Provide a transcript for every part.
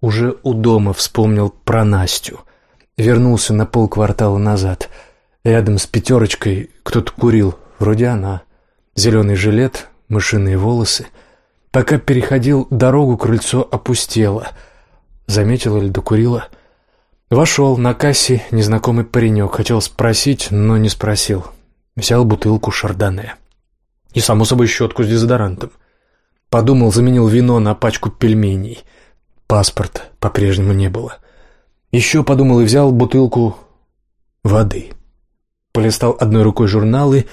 Уже у дома вспомнил про Настю. Вернулся на полквартала назад. Рядом с пятерочкой кто-то курил, вроде она. Зеленый жилет, мышиные волосы. Пока переходил дорогу, крыльцо опустело. Заметила или докурила? Вошел на кассе незнакомый паренек. Хотел спросить, но не спросил. Взял бутылку шардоне. И, само собой, щетку с дезодорантом. Подумал, заменил вино на пачку пельменей. Паспорт по-прежнему не было. Еще подумал и взял бутылку воды. Полистал одной рукой журналы.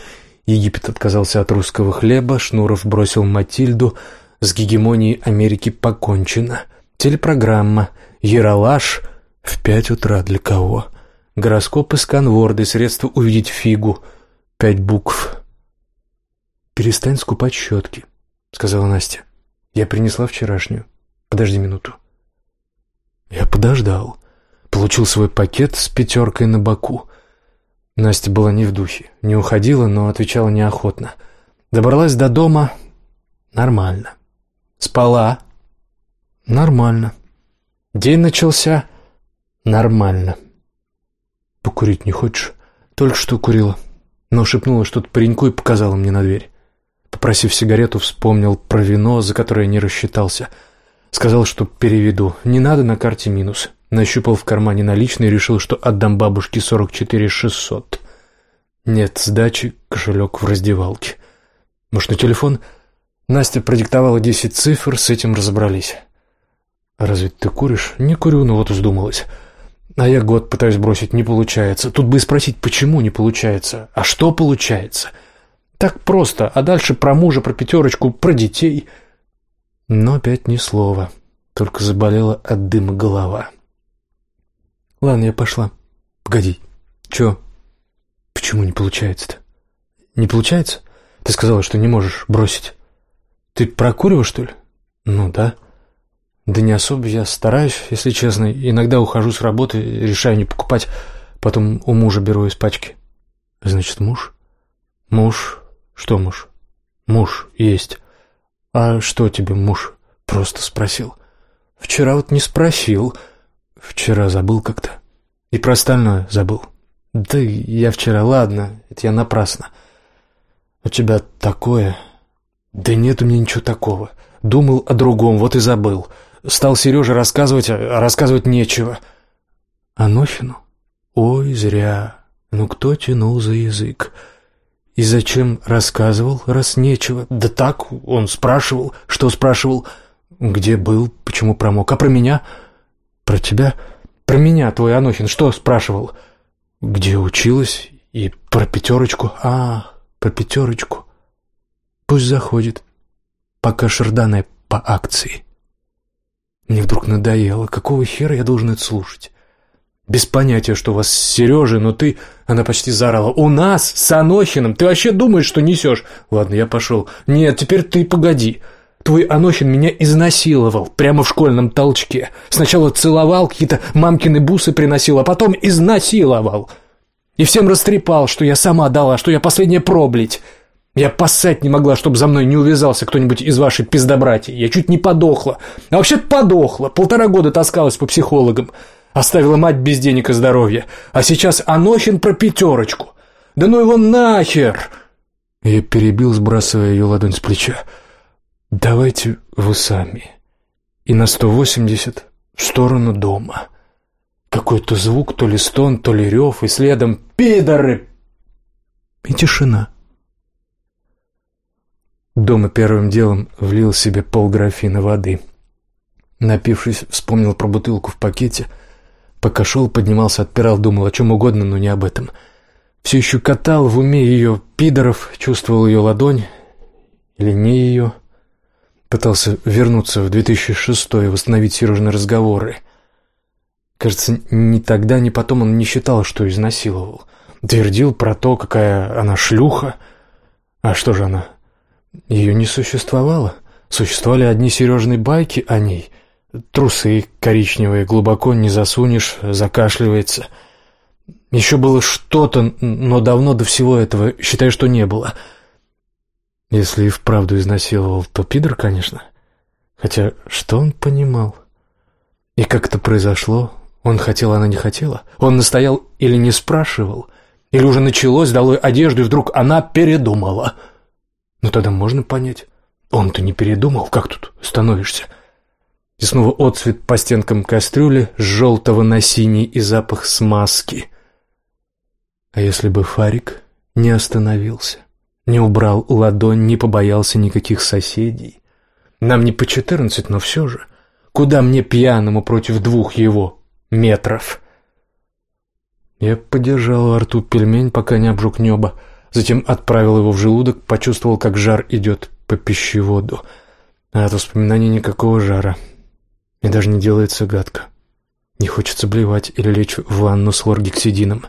Египет отказался от русского хлеба. Шнуров бросил Матильду. С гегемонией Америки покончено. Телепрограмма. Яралаш. В пять утра для кого? Гороскопы сканворды. Средства увидеть фигу. Пять букв. «Перестань скупать щетки», — сказала Настя. «Я принесла вчерашнюю. Подожди минуту». Я подождал. Получил свой пакет с пятеркой на боку. Настя была не в духе. Не уходила, но отвечала неохотно. Добралась до дома. Нормально. Спала. Нормально. День начался. Нормально. Покурить не хочешь? Только что курила. Но шепнула что-то пареньку и показала мне на дверь. Попросив сигарету, вспомнил про вино, за которое не рассчитался. Сказал, что переведу. Не надо на карте минус. Нащупал в кармане наличные и решил, что отдам бабушке 44 600. Нет сдачи, кошелек в раздевалке. Может, на телефон? Настя продиктовала 10 цифр, с этим разобрались. «Разве ты куришь?» «Не курю, но вот вздумалась». «А я год пытаюсь бросить, не получается. Тут бы и спросить, почему не получается? А что получается?» Так просто, а дальше про мужа, про пятерочку, про детей. Но опять ни слова, только заболела от дыма голова. Ладно, я пошла. Погоди. Чё? Почему не получается-то? Не получается? Ты сказала, что не можешь бросить. Ты прокуриваешь, что ли? Ну да. Да не особо я стараюсь, если честно. Иногда ухожу с работы, решаю не покупать, потом у мужа беру из пачки. Значит, муж? Муж «Что муж?» «Муж есть». «А что тебе муж?» «Просто спросил». «Вчера вот не спросил. Вчера забыл как-то. И про остальное забыл». «Да я вчера, ладно, это я напрасно». «У тебя такое...» «Да нет у меня ничего такого. Думал о другом, вот и забыл. Стал Сереже рассказывать, а рассказывать нечего». «Анохину?» «Ой, зря. Ну кто тянул за язык?» И зачем рассказывал, раз нечего? Да так, он спрашивал. Что спрашивал? Где был, почему промок? А про меня? Про тебя? Про меня, твой Анохин, что спрашивал? Где училась? И про пятерочку? А, про пятерочку. Пусть заходит. Пока Шардане по акции. Мне вдруг надоело. Какого хера я должен это слушать? Без понятия, что у вас с Сережей, но ты...» Она почти заорала. «У нас с Анохиным! Ты вообще думаешь, что несешь?» «Ладно, я пошел». «Нет, теперь ты погоди. Твой Анохин меня изнасиловал прямо в школьном толчке. Сначала целовал, какие-то мамкины бусы приносил, а потом изнасиловал. И всем растрепал, что я сама дала, что я последняя проблить. Я поссать не могла, чтобы за мной не увязался кто-нибудь из вашей пиздобратья. Я чуть не подохла. А вообще-то подохла. Полтора года таскалась по психологам. Оставила мать без денег и здоровья. А сейчас Анохин про пятерочку. Да ну его нахер!» Я перебил, сбрасывая ее ладонь с плеча. «Давайте вы сами». И на сто восемьдесят в сторону дома. Какой-то звук, то ли стон, то ли рев, и следом «Пидоры!» И тишина. Дома первым делом влил себе полграфина воды. Напившись, вспомнил про бутылку в пакете — Пока шел, поднимался, отпирал, думал о чем угодно, но не об этом. Все еще катал в уме ее пидоров, чувствовал ее ладонь, или не ее. Пытался вернуться в 2006 и восстановить Сережины разговоры. Кажется, ни тогда, ни потом он не считал, что изнасиловал. Твердил про то, какая она шлюха. А что же она? Ее не существовало. Существовали одни Сережные байки о ней — Трусы коричневые, глубоко не засунешь, закашливается. Еще было что-то, но давно до всего этого, считаю, что не было. Если и вправду изнасиловал, то пидор, конечно. Хотя что он понимал? И как это произошло? Он хотел, она не хотела? Он настоял или не спрашивал? Или уже началось, дало одежду, и вдруг она передумала? Ну тогда можно понять. Он-то не передумал, как тут становишься? И снова отцвет по стенкам кастрюли, с желтого на синий и запах смазки. А если бы Фарик не остановился, не убрал ладонь, не побоялся никаких соседей? Нам не по четырнадцать, но все же. Куда мне пьяному против двух его метров? Я подержал во рту пельмень, пока не обжег небо, затем отправил его в желудок, почувствовал, как жар идет по пищеводу. А от воспоминаний никакого жара. И даже не делается гадко. Не хочется блевать или лечь в ванну с хлоргексидином.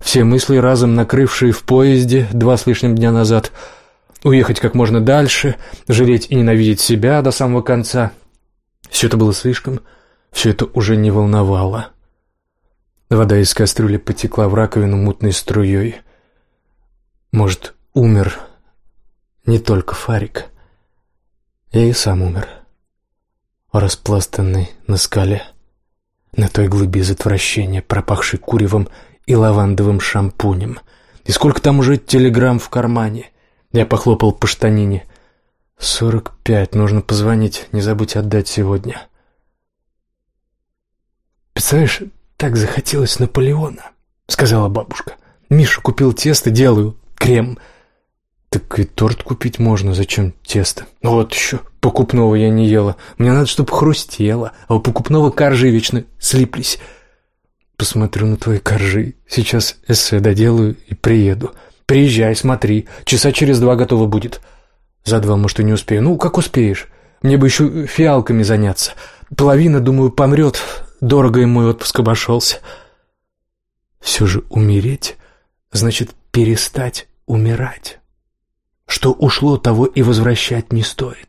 Все мысли, разом накрывшие в поезде два с лишним дня назад, уехать как можно дальше, жалеть и ненавидеть себя до самого конца. Все это было слишком, все это уже не волновало. Вода из кастрюли потекла в раковину мутной струей. Может, умер не только Фарик. Я и сам умер. Распластанный на скале. На той глыбе из отвращения, пропахшей куревом и лавандовым шампунем. И сколько там уже телеграмм в кармане? Я похлопал по штанине. «Сорок пять. Нужно позвонить. Не забудь отдать сегодня». «Представляешь, так захотелось Наполеона», — сказала бабушка. «Миша купил тесто, делаю крем». «Так и торт купить можно. Зачем тесто?» «Ну «Вот еще. Покупного я не ела. Мне надо, чтобы хрустело, а у покупного коржи вечно слиплись». «Посмотрю на твои коржи. Сейчас эссе доделаю и приеду. Приезжай, смотри. Часа через два готово будет». «За два, может, и не успею. Ну, как успеешь. Мне бы еще фиалками заняться. Половина, думаю, помрет. Дорого им мой отпуск обошелся». «Все же умереть значит перестать умирать». Что ушло, того и возвращать не стоит.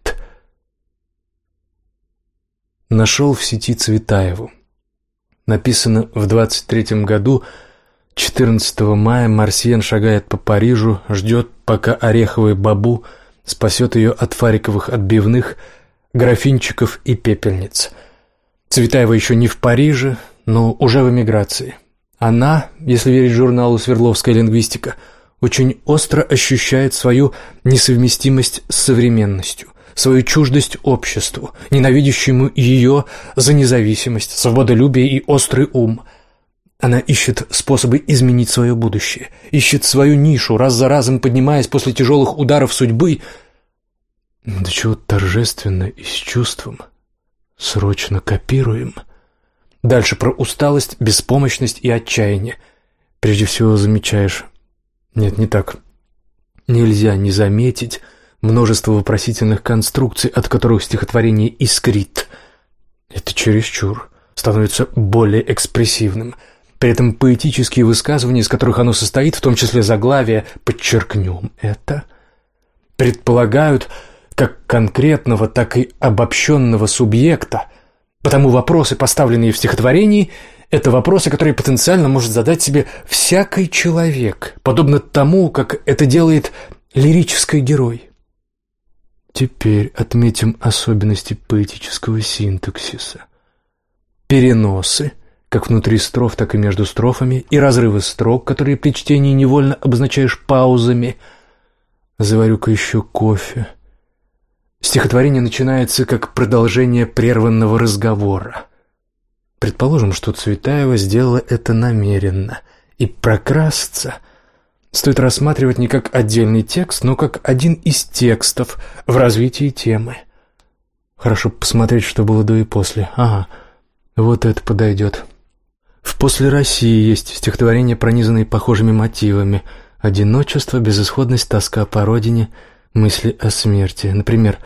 Нашел в сети Цветаеву. Написано в 23-м году, 14 мая Марсиен шагает по Парижу, ждет, пока ореховый бабу спасет ее от фариковых отбивных, графинчиков и пепельниц. Цветаева еще не в Париже, но уже в эмиграции. Она, если верить журналу «Свердловская лингвистика», очень остро ощущает свою несовместимость с современностью, свою чуждость обществу, ненавидящему ее за независимость, свободолюбие и острый ум. Она ищет способы изменить свое будущее, ищет свою нишу, раз за разом поднимаясь после тяжелых ударов судьбы. Да чего торжественно и с чувством. Срочно копируем. Дальше про усталость, беспомощность и отчаяние. Прежде всего замечаешь нет, не так. Нельзя не заметить множество вопросительных конструкций, от которых стихотворение искрит. Это чересчур, становится более экспрессивным. При этом поэтические высказывания, из которых оно состоит, в том числе заглавие «подчеркнем это», предполагают как конкретного, так и обобщенного субъекта, потому вопросы, поставленные в стихотворении – это вопросы, которые потенциально может задать себе всякий человек, подобно тому, как это делает лирический герой. Теперь отметим особенности поэтического синтаксиса. Переносы, как внутри строф, так и между строфами, и разрывы строк, которые при чтении невольно обозначаешь паузами. Заварю-ка еще кофе. Стихотворение начинается как продолжение прерванного разговора. Предположим, что Цветаева сделала это намеренно, и прокрасться стоит рассматривать не как отдельный текст, но как один из текстов в развитии темы. Хорошо посмотреть, что было до и после. Ага, вот это подойдет. В «После России» есть стихотворения, пронизанные похожими мотивами. Одиночество, безысходность, тоска по родине, мысли о смерти. Например,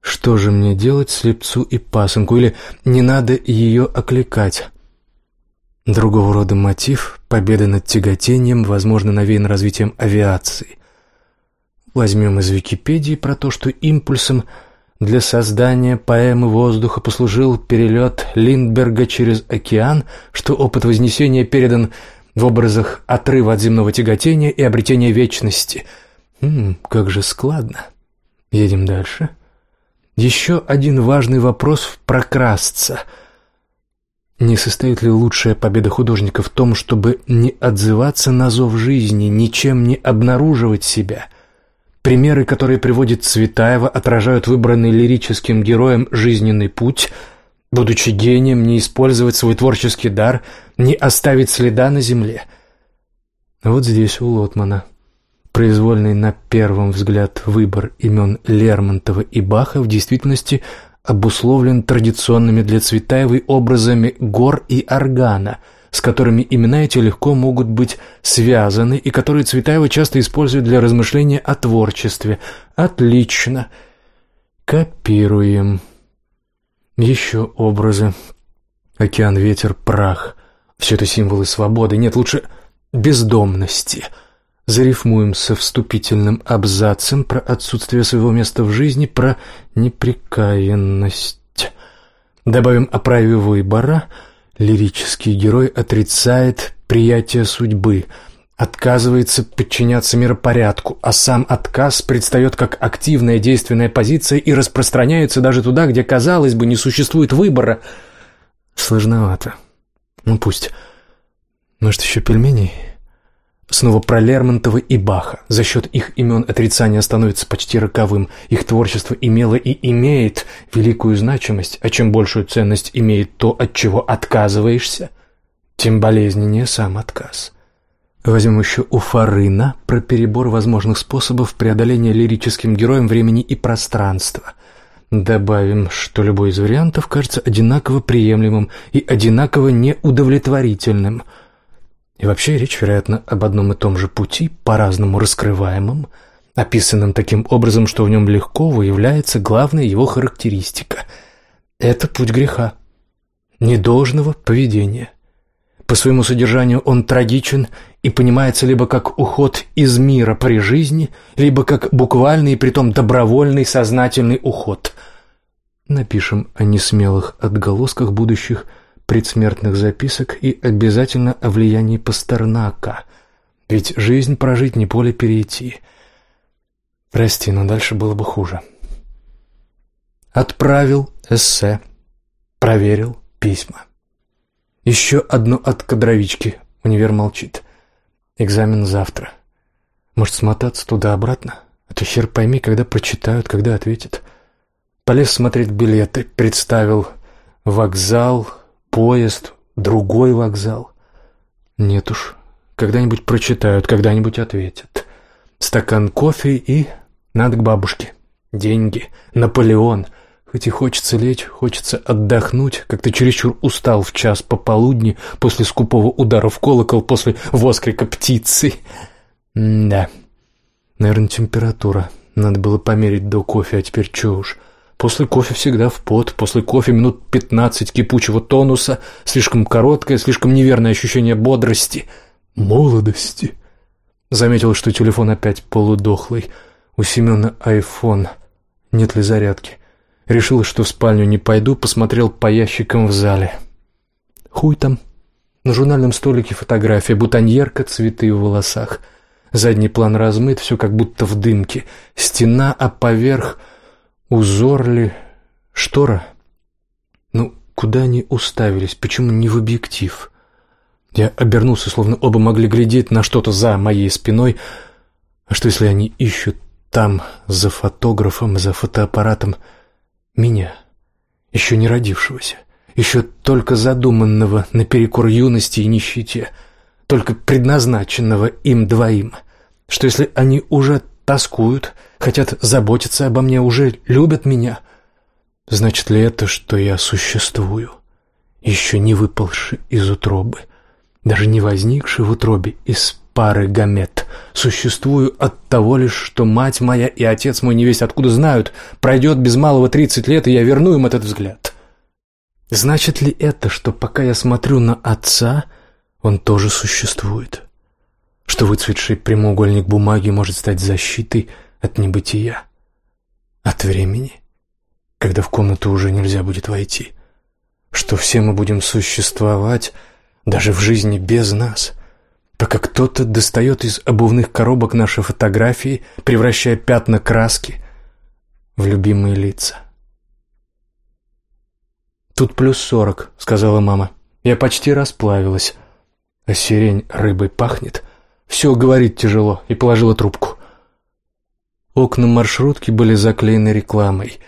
Что же мне делать слепцу и пасынку? Или не надо ее окликать? Другого рода мотив – победа над тяготением, возможно, навеян развитием авиации. Возьмем из Википедии про то, что импульсом для создания поэмы воздуха послужил перелет Линдберга через океан, что опыт вознесения передан в образах отрыва от земного тяготения и обретения вечности. М -м, как же складно. Едем дальше. Еще один важный вопрос в прокрасться. Не состоит ли лучшая победа художника в том, чтобы не отзываться на зов жизни, ничем не обнаруживать себя? Примеры, которые приводит Цветаева, отражают выбранный лирическим героем жизненный путь, будучи гением, не использовать свой творческий дар, не оставить следа на земле. Вот здесь у Лотмана произвольный на первый взгляд выбор имен Лермонтова и Баха в действительности обусловлен традиционными для Цветаевой образами гор и органа, с которыми имена эти легко могут быть связаны и которые Цветаева часто использует для размышления о творчестве. Отлично. Копируем. Еще образы. Океан, ветер, прах. Все это символы свободы. Нет, лучше бездомности. Бездомности зарифмуем со вступительным абзацем про отсутствие своего места в жизни, про неприкаянность. Добавим о праве выбора. Лирический герой отрицает приятие судьбы, отказывается подчиняться миропорядку, а сам отказ предстает как активная действенная позиция и распространяется даже туда, где, казалось бы, не существует выбора. Сложновато. Ну пусть. Может, еще пельменей? Снова про Лермонтова и Баха. За счет их имен отрицание становится почти роковым. Их творчество имело и имеет великую значимость, а чем большую ценность имеет то, от чего отказываешься, тем болезненнее сам отказ. Возьмем еще у Фарына про перебор возможных способов преодоления лирическим героем времени и пространства. Добавим, что любой из вариантов кажется одинаково приемлемым и одинаково неудовлетворительным – и вообще речь, вероятно, об одном и том же пути, по-разному раскрываемом, описанном таким образом, что в нем легко выявляется главная его характеристика. Это путь греха, недолжного поведения. По своему содержанию он трагичен и понимается либо как уход из мира при жизни, либо как буквальный и притом добровольный сознательный уход. Напишем о несмелых отголосках будущих – предсмертных записок и обязательно о влиянии Пастернака. Ведь жизнь прожить не поле перейти. Прости, но дальше было бы хуже. Отправил эссе. Проверил письма. Еще одно от кадровички. Универ молчит. Экзамен завтра. Может, смотаться туда-обратно? А то хер пойми, когда прочитают, когда ответят. Полез смотреть билеты, представил вокзал, поезд, другой вокзал. Нет уж, когда-нибудь прочитают, когда-нибудь ответят. Стакан кофе и надо к бабушке. Деньги, Наполеон. Хоть и хочется лечь, хочется отдохнуть, как ты чересчур устал в час пополудни после скупого удара в колокол, после воскрика птицы. М да, наверное, температура. Надо было померить до кофе, а теперь чё уж. После кофе всегда в пот, после кофе минут пятнадцать кипучего тонуса, слишком короткое, слишком неверное ощущение бодрости, молодости. Заметил, что телефон опять полудохлый. У Семена айфон. Нет ли зарядки? Решил, что в спальню не пойду, посмотрел по ящикам в зале. Хуй там. На журнальном столике фотография, бутоньерка, цветы в волосах. Задний план размыт, все как будто в дымке. Стена, а поверх Узор ли? Штора? Ну, куда они уставились? Почему не в объектив? Я обернулся, словно оба могли глядеть на что-то за моей спиной. А что, если они ищут там, за фотографом, за фотоаппаратом, меня, еще не родившегося, еще только задуманного наперекор юности и нищете, только предназначенного им двоим? Что, если они уже тоскуют, хотят заботиться обо мне, уже любят меня. Значит ли это, что я существую, еще не выползши из утробы, даже не возникший в утробе из пары гамет, существую от того лишь, что мать моя и отец мой невесть откуда знают, пройдет без малого тридцать лет, и я верну им этот взгляд. Значит ли это, что пока я смотрю на отца, он тоже существует?» что выцветший прямоугольник бумаги может стать защитой от небытия, от времени, когда в комнату уже нельзя будет войти, что все мы будем существовать даже в жизни без нас, пока кто-то достает из обувных коробок наши фотографии, превращая пятна краски в любимые лица. «Тут плюс сорок», — сказала мама. Я почти расплавилась. А сирень рыбой пахнет. Все говорит тяжело, и положила трубку. Окна маршрутки были заклеены рекламой.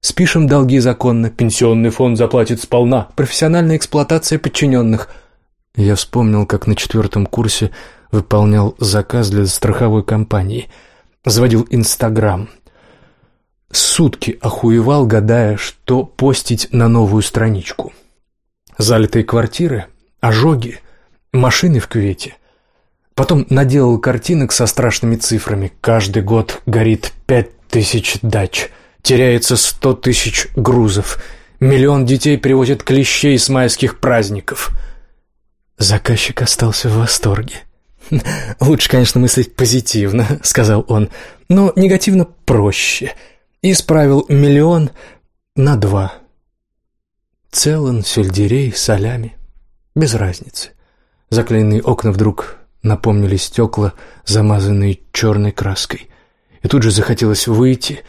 Спишем долги законно, пенсионный фонд заплатит сполна, профессиональная эксплуатация подчиненных. Я вспомнил, как на четвертом курсе выполнял заказ для страховой компании. Заводил Инстаграм. Сутки охуевал, гадая, что постить на новую страничку. Залитые квартиры, ожоги, машины в кювете. Потом наделал картинок со страшными цифрами. Каждый год горит пять тысяч дач, теряется сто тысяч грузов, миллион детей привозят клещей с майских праздников. Заказчик остался в восторге. «Лучше, конечно, мыслить позитивно», — сказал он, — «но негативно проще. Исправил миллион на два. Целан, сельдерей, солями. Без разницы. Заклеенные окна вдруг напомнили стекла, замазанные черной краской. И тут же захотелось выйти,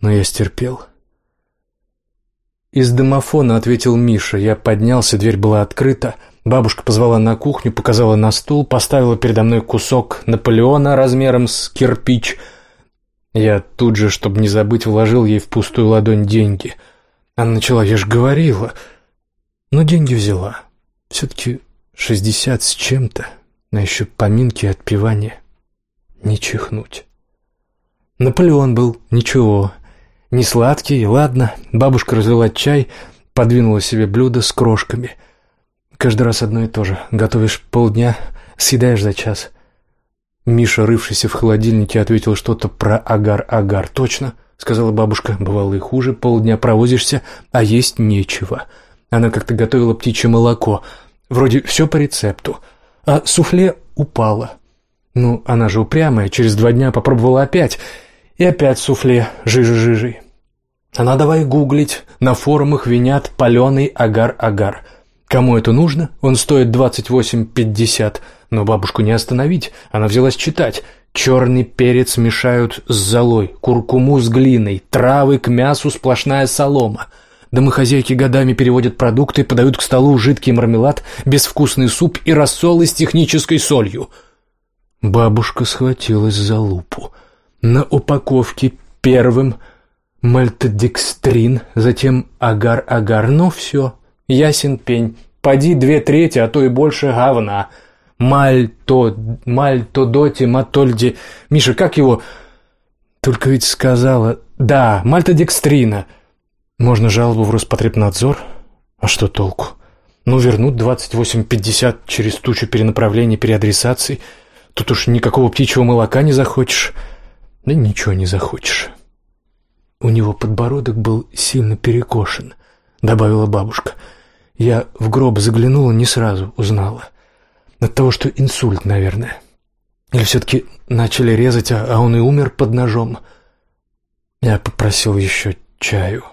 но я стерпел. Из домофона ответил Миша. Я поднялся, дверь была открыта. Бабушка позвала на кухню, показала на стул, поставила передо мной кусок Наполеона размером с кирпич. Я тут же, чтобы не забыть, вложил ей в пустую ладонь деньги. Она начала, я же говорила. Но деньги взяла. Все-таки шестьдесят с чем-то но еще поминки и отпевания. Не чихнуть. Наполеон был, ничего. Не сладкий, ладно. Бабушка разлила чай, подвинула себе блюдо с крошками. Каждый раз одно и то же. Готовишь полдня, съедаешь за час. Миша, рывшийся в холодильнике, ответил что-то про агар-агар. «Точно», — сказала бабушка, — «бывало и хуже. Полдня провозишься, а есть нечего». Она как-то готовила птичье молоко. Вроде все по рецепту а суфле упало. Ну, она же упрямая, через два дня попробовала опять, и опять суфле жижи-жижей. Она давай гуглить, на форумах винят паленый агар-агар. Кому это нужно? Он стоит двадцать восемь пятьдесят. Но бабушку не остановить, она взялась читать. Черный перец мешают с золой, куркуму с глиной, травы к мясу сплошная солома — Домохозяйки годами переводят продукты, подают к столу жидкий мармелад, безвкусный суп и рассолы с технической солью. Бабушка схватилась за лупу. На упаковке первым мальтодекстрин, затем агар-агар. Ну все, ясен пень. Поди две трети, а то и больше говна. Мальто, мальтодоти, матольди. Миша, как его... Только ведь сказала... Да, мальтодекстрина. Можно жалобу в Роспотребнадзор? А что толку? Ну, вернут 28,50 через тучу перенаправлений, переадресаций. Тут уж никакого птичьего молока не захочешь. Да ничего не захочешь. У него подбородок был сильно перекошен, добавила бабушка. Я в гроб заглянула, не сразу узнала. От того, что инсульт, наверное. Или все-таки начали резать, а, а он и умер под ножом. Я попросил еще чаю.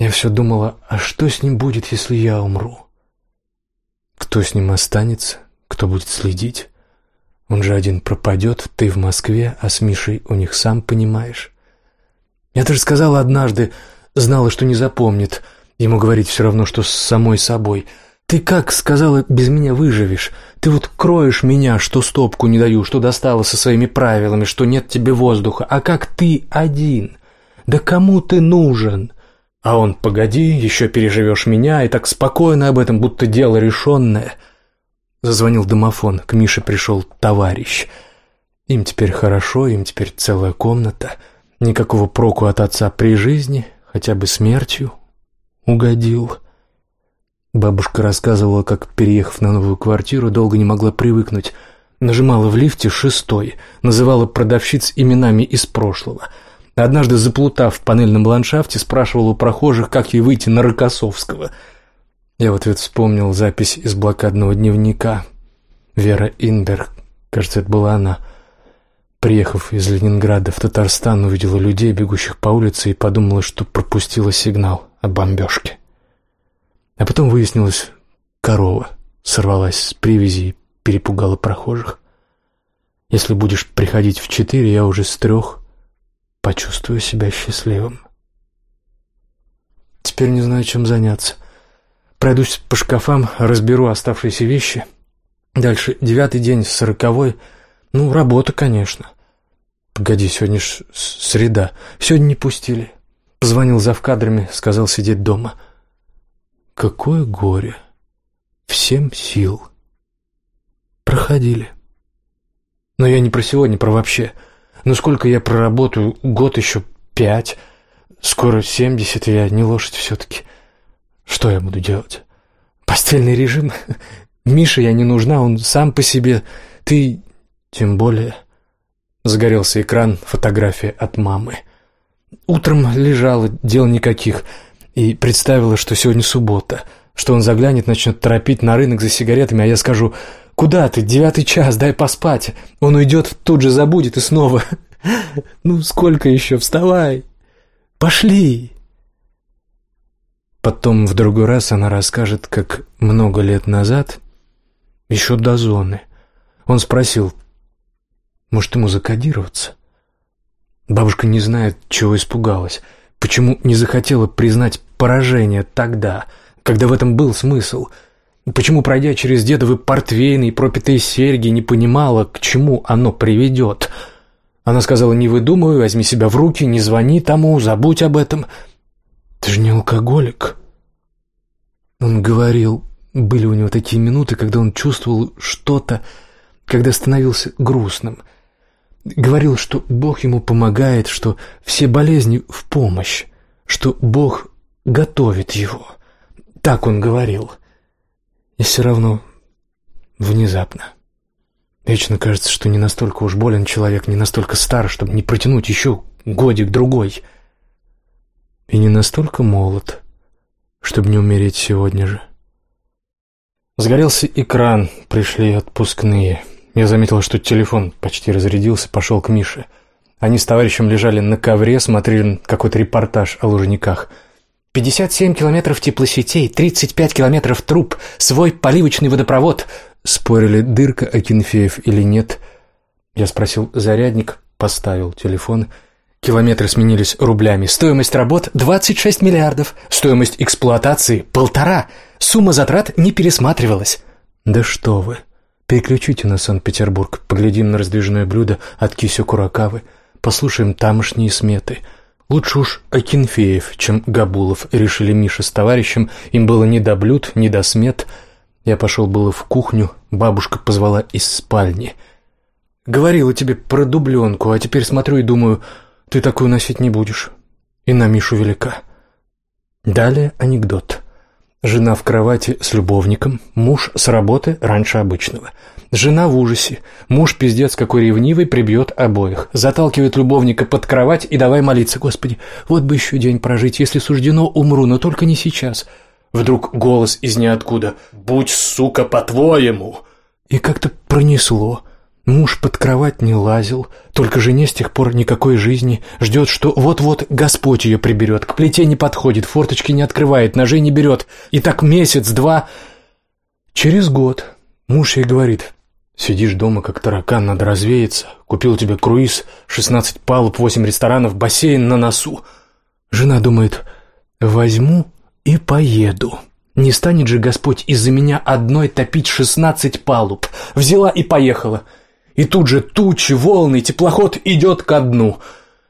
Я все думала, а что с ним будет, если я умру? Кто с ним останется? Кто будет следить? Он же один пропадет, ты в Москве, а с Мишей у них сам понимаешь. Я даже сказала однажды, знала, что не запомнит. Ему говорить все равно, что с самой собой. Ты как, сказала, без меня выживешь? Ты вот кроешь меня, что стопку не даю, что достала со своими правилами, что нет тебе воздуха. А как ты один? Да кому ты нужен? А он, погоди, еще переживешь меня, и так спокойно об этом, будто дело решенное. Зазвонил домофон, к Мише пришел товарищ. Им теперь хорошо, им теперь целая комната. Никакого проку от отца при жизни, хотя бы смертью угодил. Бабушка рассказывала, как, переехав на новую квартиру, долго не могла привыкнуть. Нажимала в лифте шестой, называла продавщиц именами из прошлого — Однажды, заплутав в панельном ландшафте, спрашивал у прохожих, как ей выйти на Рокоссовского. Я в ответ вспомнил запись из блокадного дневника. Вера Инберг, кажется, это была она, приехав из Ленинграда в Татарстан, увидела людей, бегущих по улице, и подумала, что пропустила сигнал о бомбежке. А потом выяснилось, корова сорвалась с привязи и перепугала прохожих. Если будешь приходить в четыре, я уже с трех почувствую себя счастливым. Теперь не знаю, чем заняться. Пройдусь по шкафам, разберу оставшиеся вещи. Дальше девятый день, сороковой. Ну, работа, конечно. Погоди, сегодня ж среда. Сегодня не пустили. Позвонил завкадрами, сказал сидеть дома. Какое горе. Всем сил. Проходили. Но я не про сегодня, про вообще. Ну сколько я проработаю? Год еще пять. Скоро семьдесят, я не лошадь все-таки. Что я буду делать? Постельный режим? Мише я не нужна, он сам по себе. Ты тем более... Загорелся экран, фотография от мамы. Утром лежала, дел никаких, и представила, что сегодня суббота, что он заглянет, начнет торопить на рынок за сигаретами, а я скажу «Куда ты? Девятый час, дай поспать». Он уйдет, тут же забудет и снова «Ну, сколько еще? Вставай! Пошли!» Потом в другой раз она расскажет, как много лет назад, еще до зоны, он спросил, может, ему закодироваться? Бабушка не знает, чего испугалась, почему не захотела признать поражение тогда, когда в этом был смысл, почему, пройдя через дедовы портвейны и пропитые серьги, не понимала, к чему оно приведет. Она сказала, не выдумывай, возьми себя в руки, не звони тому, забудь об этом. Ты же не алкоголик. Он говорил, были у него такие минуты, когда он чувствовал что-то, когда становился грустным — Говорил, что Бог ему помогает, что все болезни в помощь, что Бог готовит его. Так он говорил. И все равно внезапно. Вечно кажется, что не настолько уж болен человек, не настолько стар, чтобы не протянуть еще годик-другой. И не настолько молод, чтобы не умереть сегодня же. Сгорелся экран, пришли отпускные. Я заметил, что телефон почти разрядился, пошел к Мише. Они с товарищем лежали на ковре, смотрели какой-то репортаж о лужниках. «57 километров теплосетей, 35 километров труб, свой поливочный водопровод!» Спорили, дырка Акинфеев или нет. Я спросил зарядник, поставил телефон. Километры сменились рублями. Стоимость работ – 26 миллиардов. Стоимость эксплуатации – полтора. Сумма затрат не пересматривалась. «Да что вы!» Переключите на Санкт-Петербург, поглядим на раздвижное блюдо от Кисю Куракавы, послушаем тамошние сметы. Лучше уж Акинфеев, чем Габулов, решили Миша с товарищем, им было не до блюд, не до смет. Я пошел было в кухню, бабушка позвала из спальни. «Говорила тебе про дубленку, а теперь смотрю и думаю, ты такую носить не будешь. И на Мишу велика». Далее анекдот. Жена в кровати с любовником, муж с работы раньше обычного. Жена в ужасе. Муж, пиздец какой ревнивый, прибьет обоих. Заталкивает любовника под кровать и давай молиться. Господи, вот бы еще день прожить, если суждено, умру, но только не сейчас. Вдруг голос из ниоткуда. «Будь, сука, по-твоему!» И как-то пронесло. Муж под кровать не лазил, только жене с тех пор никакой жизни. Ждет, что вот-вот Господь ее приберет, к плите не подходит, форточки не открывает, ножей не берет. И так месяц-два. Через год муж ей говорит, сидишь дома, как таракан, надо развеяться. Купил тебе круиз, шестнадцать палуб, восемь ресторанов, бассейн на носу. Жена думает, возьму и поеду. Не станет же Господь из-за меня одной топить шестнадцать палуб. Взяла и поехала. — и тут же тучи, волны, теплоход идет ко дну.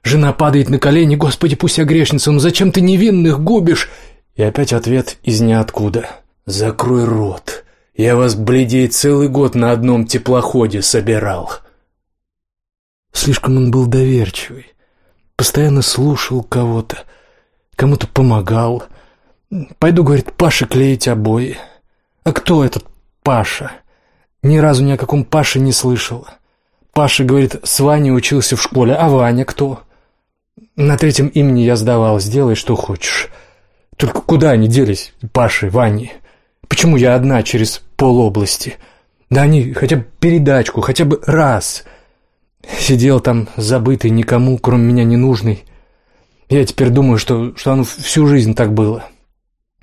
Жена падает на колени, «Господи, пусть я грешница, ну зачем ты невинных губишь?» И опять ответ из ниоткуда. «Закрой рот, я вас, бледей, целый год на одном теплоходе собирал». Слишком он был доверчивый, постоянно слушал кого-то, кому-то помогал. «Пойду, — говорит, — Паша клеить обои». «А кто этот Паша?» Ни разу ни о каком Паше не слышала. Паша, говорит, с Ваней учился в школе, а Ваня кто? На третьем имени я сдавал, сделай, что хочешь. Только куда они делись, Паши, Вани? Почему я одна через полобласти? Да они хотя бы передачку, хотя бы раз. Сидел там забытый, никому, кроме меня, не нужный. Я теперь думаю, что, что оно всю жизнь так было.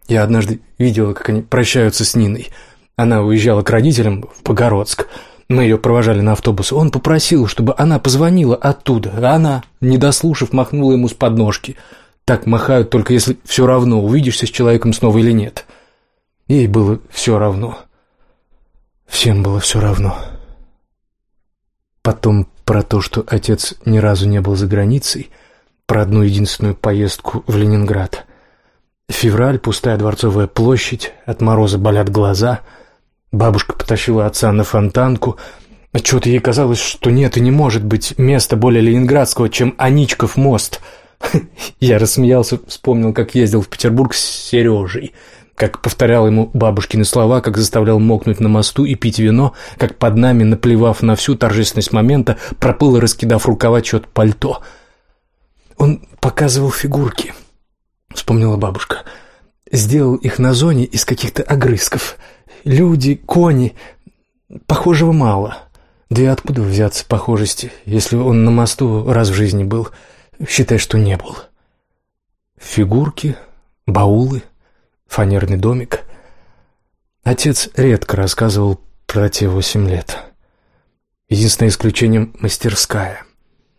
Я однажды видела, как они прощаются с Ниной. Она уезжала к родителям в Погородск. Мы ее провожали на автобус. Он попросил, чтобы она позвонила оттуда. А она, не дослушав, махнула ему с подножки. Так махают, только если все равно, увидишься с человеком снова или нет. Ей было все равно. Всем было все равно. Потом про то, что отец ни разу не был за границей, про одну единственную поездку в Ленинград. Февраль, пустая дворцовая площадь, от мороза болят глаза. Бабушка потащила отца на фонтанку. Отчего-то ей казалось, что нет и не может быть места более ленинградского, чем Аничков мост. Я рассмеялся, вспомнил, как ездил в Петербург с Сережей — как повторял ему бабушкины слова, как заставлял мокнуть на мосту и пить вино, как под нами, наплевав на всю торжественность момента, проплыл, раскидав рукава чет пальто. Он показывал фигурки, вспомнила бабушка. Сделал их на зоне из каких-то огрызков. Люди, кони. Похожего мало. Да и откуда взяться похожести, если он на мосту раз в жизни был? Считай, что не был. Фигурки, баулы — фанерный домик. Отец редко рассказывал про те восемь лет. Единственное исключением — мастерская.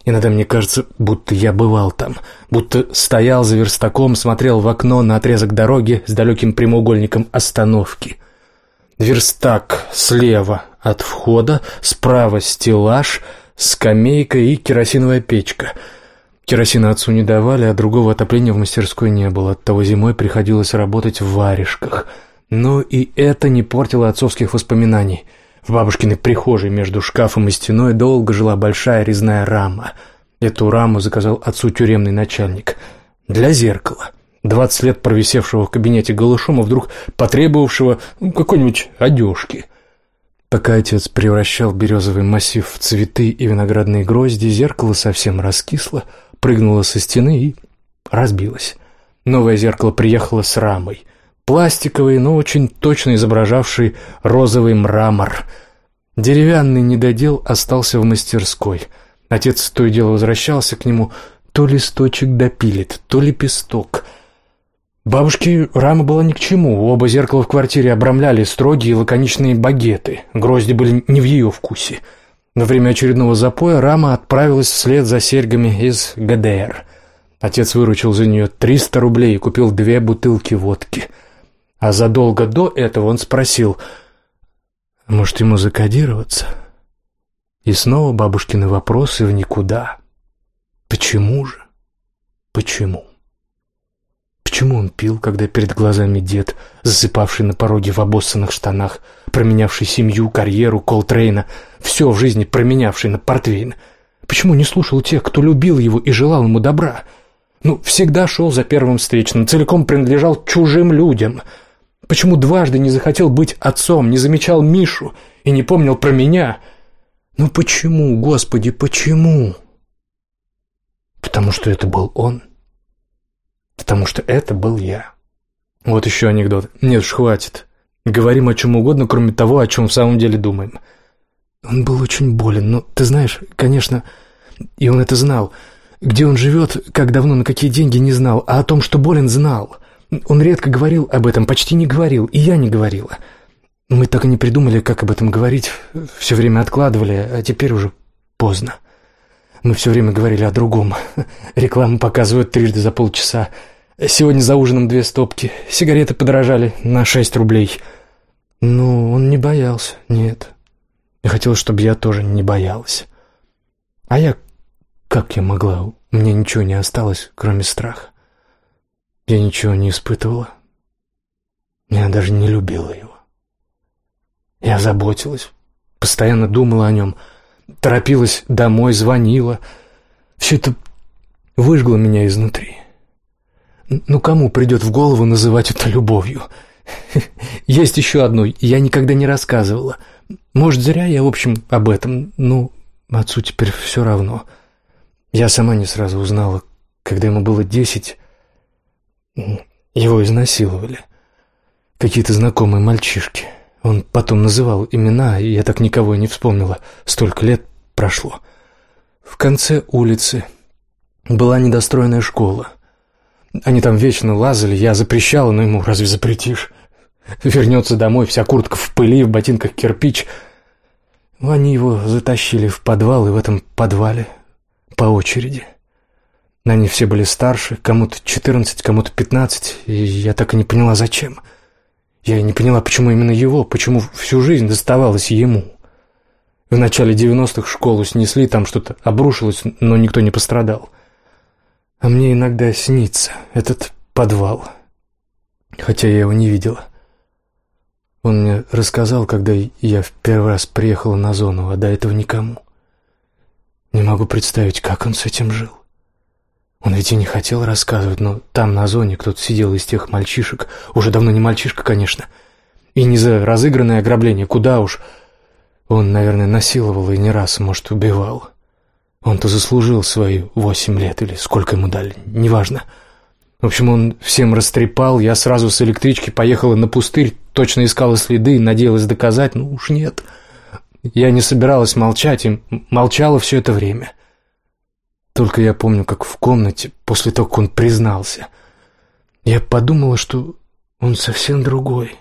Иногда мне кажется, будто я бывал там, будто стоял за верстаком, смотрел в окно на отрезок дороги с далеким прямоугольником остановки. Верстак слева от входа, справа стеллаж, скамейка и керосиновая печка — Керосина отцу не давали, а другого отопления в мастерской не было, оттого зимой приходилось работать в варежках. Но и это не портило отцовских воспоминаний. В бабушкиной прихожей между шкафом и стеной долго жила большая резная рама. Эту раму заказал отцу тюремный начальник. Для зеркала. Двадцать лет провисевшего в кабинете голышом, вдруг потребовавшего ну, какой-нибудь одежки. Пока отец превращал березовый массив в цветы и виноградные грозди, зеркало совсем раскисло — прыгнула со стены и разбилась. Новое зеркало приехало с рамой. Пластиковый, но очень точно изображавший розовый мрамор. Деревянный недодел остался в мастерской. Отец то и дело возвращался к нему, то листочек допилит, то лепесток. Бабушке рама была ни к чему, оба зеркала в квартире обрамляли строгие лаконичные багеты, грозди были не в ее вкусе — во время очередного запоя Рама отправилась вслед за серьгами из ГДР. Отец выручил за нее 300 рублей и купил две бутылки водки. А задолго до этого он спросил, может, ему закодироваться? И снова бабушкины вопросы в никуда. Почему же? Почему? Почему он пил, когда перед глазами дед, засыпавший на пороге в обоссанных штанах, променявший семью, карьеру, Колтрейна, все в жизни променявший на портвейн? Почему не слушал тех, кто любил его и желал ему добра? Ну, всегда шел за первым встречным, целиком принадлежал чужим людям. Почему дважды не захотел быть отцом, не замечал Мишу и не помнил про меня? Ну почему, Господи, почему? Потому что это был он потому что это был я. Вот еще анекдот. Нет уж, хватит. Говорим о чем угодно, кроме того, о чем в самом деле думаем. Он был очень болен, но, ты знаешь, конечно, и он это знал. Где он живет, как давно, на какие деньги, не знал, а о том, что болен, знал. Он редко говорил об этом, почти не говорил, и я не говорила. Мы так и не придумали, как об этом говорить, все время откладывали, а теперь уже поздно. Мы все время говорили о другом. Рекламу показывают трижды за полчаса. Сегодня за ужином две стопки. Сигареты подорожали на шесть рублей. Ну, он не боялся, нет. Я хотел, чтобы я тоже не боялась. А я... Как я могла? Меня ничего не осталось, кроме страха. Я ничего не испытывала. Я даже не любила его. Я заботилась, постоянно думала о нем — торопилась домой, звонила. Все это выжгло меня изнутри. Ну, кому придет в голову называть это любовью? Есть еще одно, я никогда не рассказывала. Может, зря я, в общем, об этом. Ну, отцу теперь все равно. Я сама не сразу узнала, когда ему было десять, его изнасиловали. Какие-то знакомые мальчишки. Он потом называл имена, и я так никого и не вспомнила. Столько лет прошло. В конце улицы была недостроенная школа. Они там вечно лазали, я запрещала, но ему разве запретишь? Вернется домой, вся куртка в пыли, в ботинках кирпич. Они его затащили в подвал, и в этом подвале по очереди. Они все были старше, кому-то четырнадцать, кому-то пятнадцать, и я так и не поняла, зачем. — Я не поняла, почему именно его, почему всю жизнь доставалось ему. В начале девяностых школу снесли, там что-то обрушилось, но никто не пострадал. А мне иногда снится этот подвал, хотя я его не видела. Он мне рассказал, когда я в первый раз приехала на зону, а до этого никому. Не могу представить, как он с этим жил. Он ведь и не хотел рассказывать, но там на зоне кто-то сидел из тех мальчишек, уже давно не мальчишка, конечно, и не за разыгранное ограбление, куда уж. Он, наверное, насиловал и не раз, может, убивал. Он-то заслужил свои восемь лет или сколько ему дали, неважно. В общем, он всем растрепал, я сразу с электрички поехала на пустырь, точно искала следы надеялась доказать, ну уж нет. Я не собиралась молчать и молчала все это время. Только я помню, как в комнате, после того, как он признался, я подумала, что он совсем другой.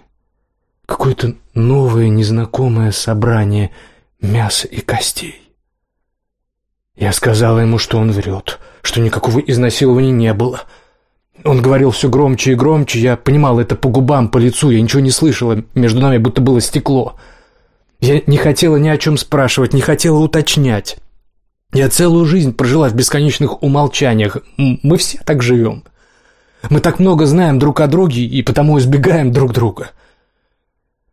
Какое-то новое, незнакомое собрание мяса и костей. Я сказала ему, что он врет, что никакого изнасилования не было. Он говорил все громче и громче, я понимала это по губам, по лицу, я ничего не слышала, между нами будто было стекло. Я не хотела ни о чем спрашивать, не хотела уточнять. Я целую жизнь прожила в бесконечных умолчаниях. Мы все так живем. Мы так много знаем друг о друге и потому избегаем друг друга.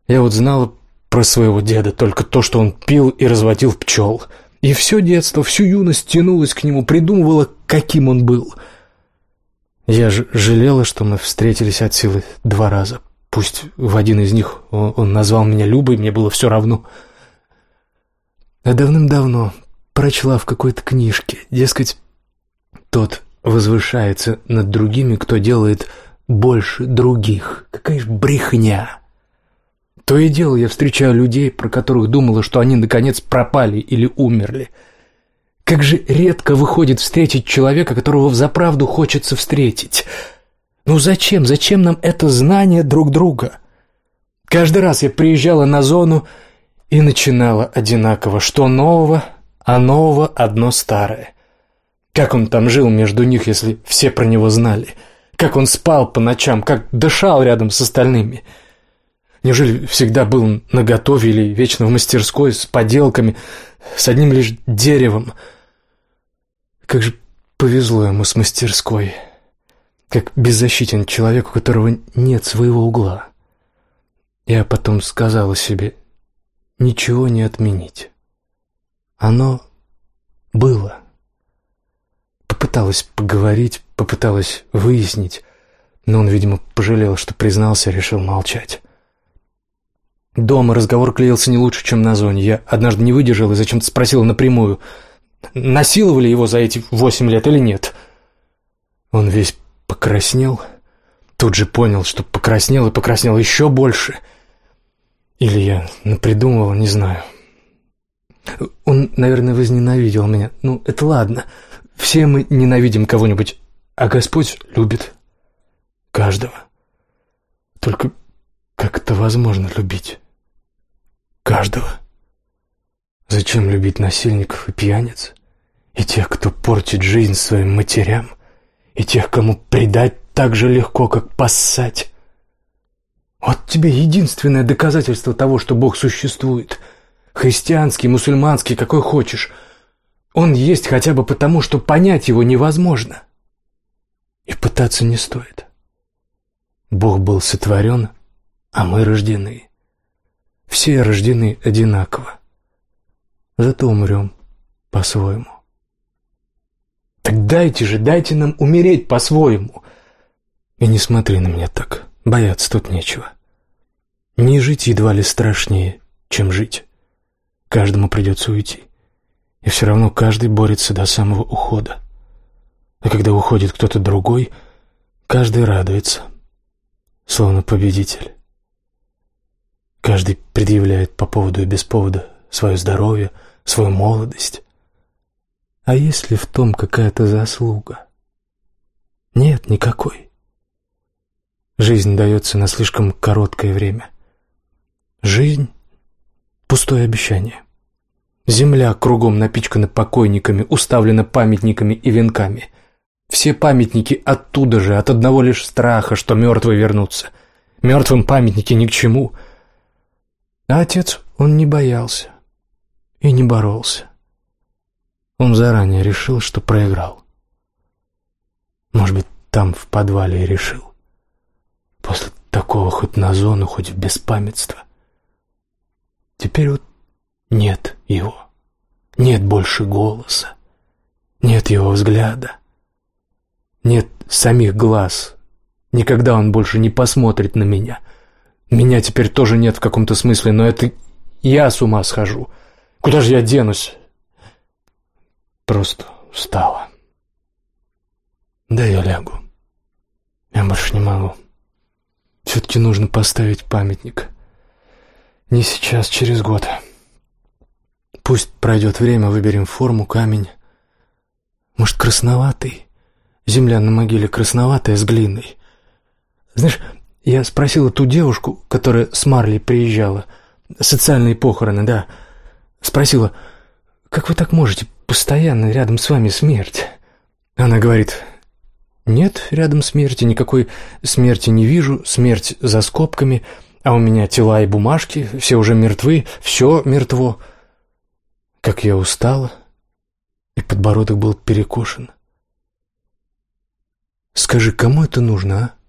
Я вот знала про своего деда только то, что он пил и разводил пчел. И все детство, всю юность тянулась к нему, придумывала, каким он был. Я ж жалела, что мы встретились от силы два раза. Пусть в один из них он, назвал меня Любой, мне было все равно. А давным-давно, прочла в какой-то книжке, дескать, тот возвышается над другими, кто делает больше других. Какая ж брехня! То и дело я встречаю людей, про которых думала, что они наконец пропали или умерли. Как же редко выходит встретить человека, которого взаправду хочется встретить. Ну зачем, зачем нам это знание друг друга? Каждый раз я приезжала на зону и начинала одинаково, что нового, а нового одно старое. Как он там жил между них, если все про него знали? Как он спал по ночам, как дышал рядом с остальными? Неужели всегда был наготове или вечно в мастерской с поделками, с одним лишь деревом? Как же повезло ему с мастерской. Как беззащитен человек, у которого нет своего угла. Я потом сказала себе, ничего не отменить. Оно было. Попыталась поговорить, попыталась выяснить, но он, видимо, пожалел, что признался, решил молчать. Дома разговор клеился не лучше, чем на зоне. Я однажды не выдержал и зачем-то спросила напрямую, насиловали его за эти восемь лет или нет. Он весь покраснел, тут же понял, что покраснел и покраснел еще больше. Или я напридумывал, не знаю. Он, наверное, возненавидел меня. Ну, это ладно. Все мы ненавидим кого-нибудь, а Господь любит каждого. Только как это возможно любить каждого? Зачем любить насильников и пьяниц? И тех, кто портит жизнь своим матерям? И тех, кому предать так же легко, как поссать? Вот тебе единственное доказательство того, что Бог существует — Христианский, мусульманский, какой хочешь. Он есть хотя бы потому, что понять его невозможно. И пытаться не стоит. Бог был сотворен, а мы рождены. Все рождены одинаково. Зато умрем по-своему. Так дайте же, дайте нам умереть по-своему. И не смотри на меня так, бояться тут нечего. Не жить едва ли страшнее, чем жить. Каждому придется уйти. И все равно каждый борется до самого ухода. А когда уходит кто-то другой, каждый радуется, словно победитель. Каждый предъявляет по поводу и без повода свое здоровье, свою молодость. А есть ли в том какая-то заслуга? Нет, никакой. Жизнь дается на слишком короткое время. Жизнь — пустое обещание. Земля кругом напичкана покойниками, уставлена памятниками и венками. Все памятники оттуда же, от одного лишь страха, что мертвые вернутся. Мертвым памятники ни к чему. А отец, он не боялся и не боролся. Он заранее решил, что проиграл. Может быть, там, в подвале, и решил. После такого хоть на зону, хоть в беспамятство. Теперь вот нет его. Нет больше голоса. Нет его взгляда. Нет самих глаз. Никогда он больше не посмотрит на меня. Меня теперь тоже нет в каком-то смысле, но это я с ума схожу. Куда же я денусь? Просто устала. Да я лягу. Я больше не могу. Все-таки нужно поставить памятник. Не сейчас, через год. Пусть пройдет время, выберем форму, камень. Может, красноватый? Земля на могиле красноватая с глиной. Знаешь, я спросила ту девушку, которая с Марли приезжала. Социальные похороны, да. Спросила, как вы так можете? Постоянно рядом с вами смерть. Она говорит, нет рядом смерти, никакой смерти не вижу, смерть за скобками, а у меня тела и бумажки, все уже мертвы, все мертво. Как я устала, и подбородок был перекошен. Скажи, кому это нужно, а?